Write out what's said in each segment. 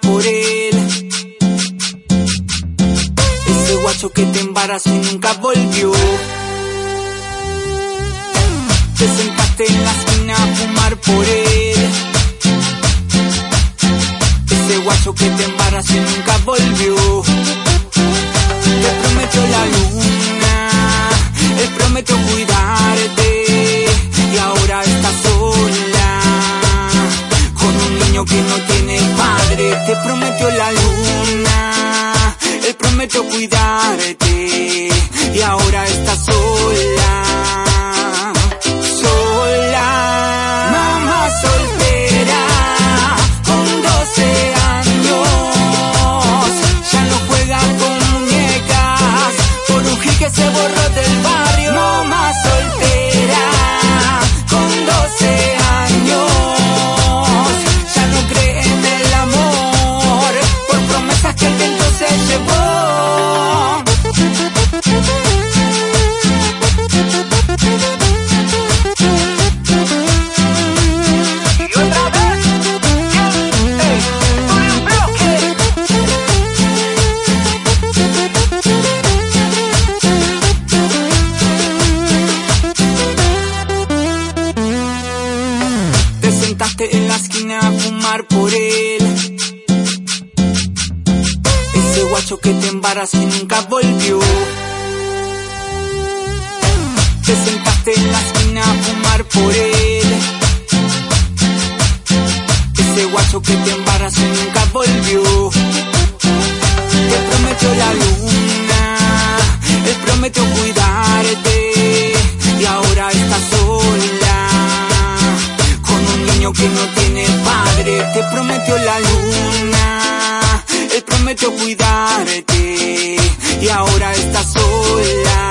por él. Ese guacho que te embarazó y nunca volvió. Te sentaste en la esquina a fumar por él. Ese guacho que te embarazó y nunca volvió. Te prometió la luna, él prometió cuidarte y ahora estás sola con un niño que no tiene te prometió la luna, él prometió cuidarte. muchacho que te embarazó y nunca volvió. Te sentaste en la esquina a fumar por él. Ese guacho que te embarazó y nunca volvió. Te prometió la luna, él prometió cuidarte. Y ahora estás sola, con un niño que no tiene padre. Te prometió la luna prometo cuidarte y ahora estás sola.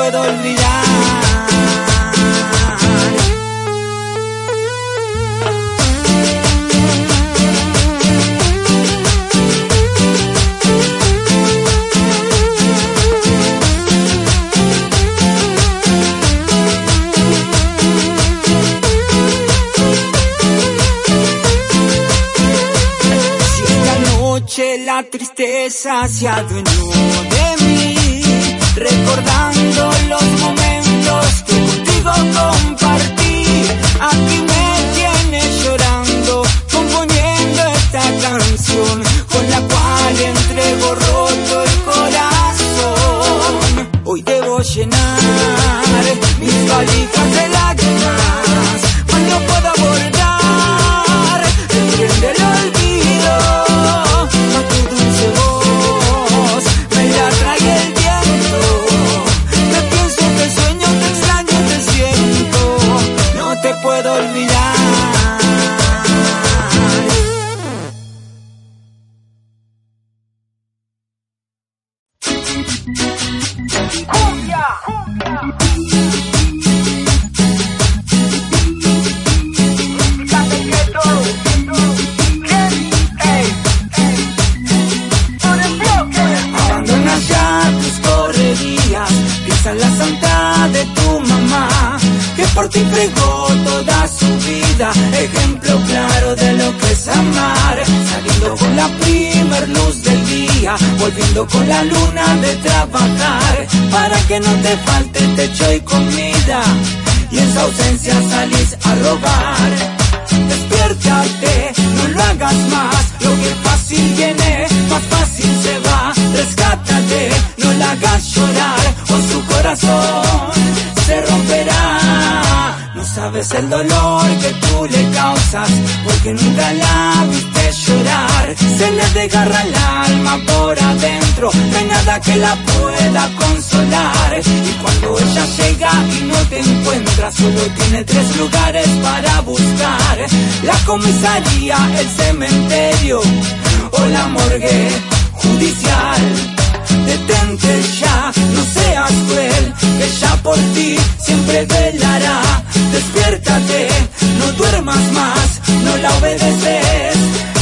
Puedo olvidar. La tristeza se adueñó por ti entregó toda su vida, ejemplo claro de lo que es amar, saliendo con la primer luz del día, volviendo con la luna de trabajar, para que no te falte techo y comida, y en su ausencia salís a robar. Despiértate, no lo hagas más, lo que fácil viene, El dolor que tú le causas, porque nunca la viste llorar. Se le desgarra el alma por adentro, no hay nada que la pueda consolar. Y cuando ella llega y no te encuentra, solo tiene tres lugares para buscar: la comisaría, el cementerio o la morgue judicial. Detente ya, no seas cruel, ella por ti siempre velará. Despiértate, no duermas más, no la obedeces,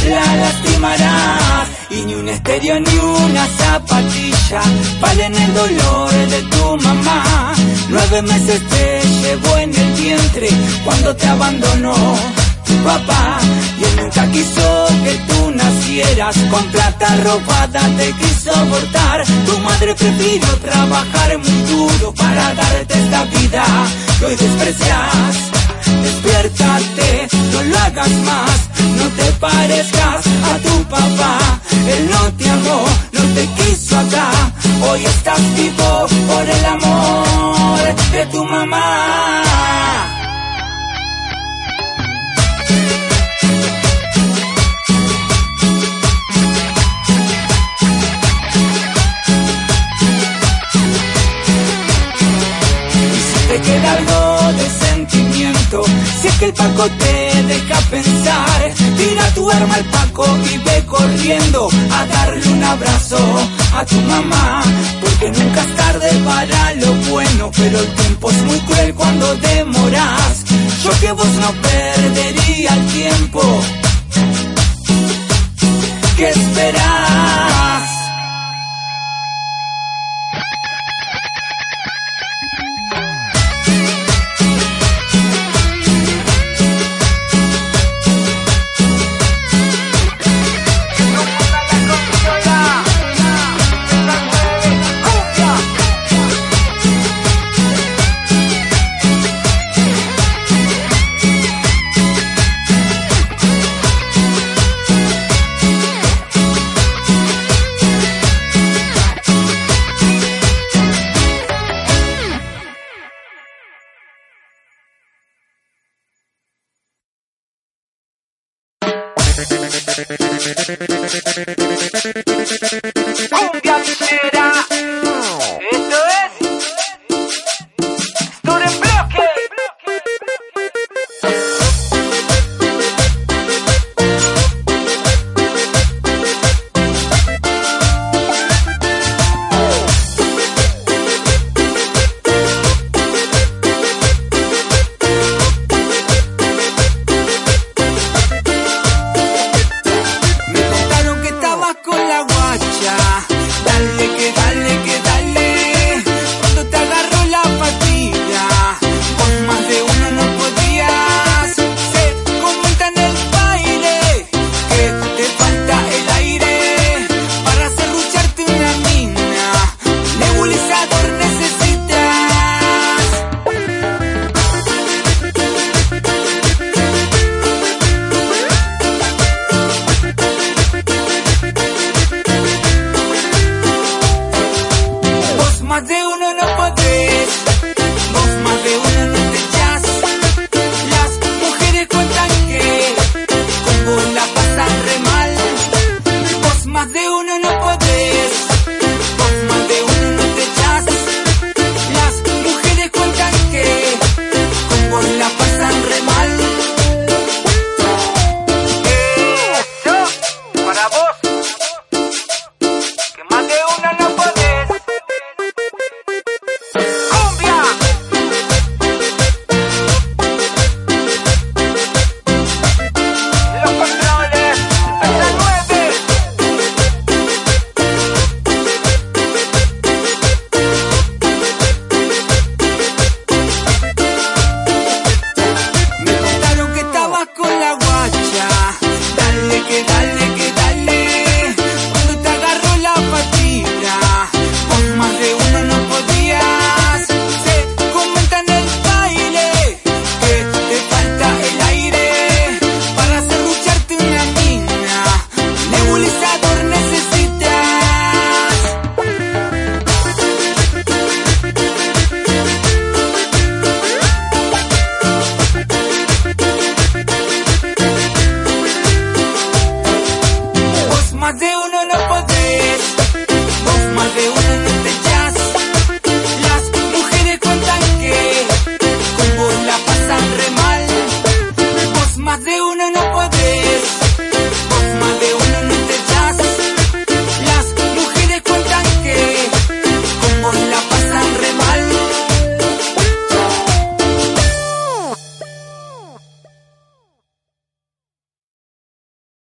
la lastimarás. Y ni un estéreo ni una zapatilla valen el dolor de tu mamá. Nueve meses te llevó en el vientre cuando te abandonó tu papá y él nunca quiso que tú nacieras con plata robada te quiso abortar tu madre prefirió trabajar muy duro para darte esta vida. Que hoy desprecias despiértate no lo hagas más. No te parezcas a tu papá él no te amó no te quiso acá. Hoy estás vivo por el amor de tu mamá que el Paco te deja pensar, tira tu arma al Paco y ve corriendo a darle un abrazo a tu mamá, porque nunca es tarde para lo bueno, pero el tiempo es muy cruel cuando demoras. Yo que vos no perdería el tiempo. ¿Qué esperas? Más de uno no más de uno no podés.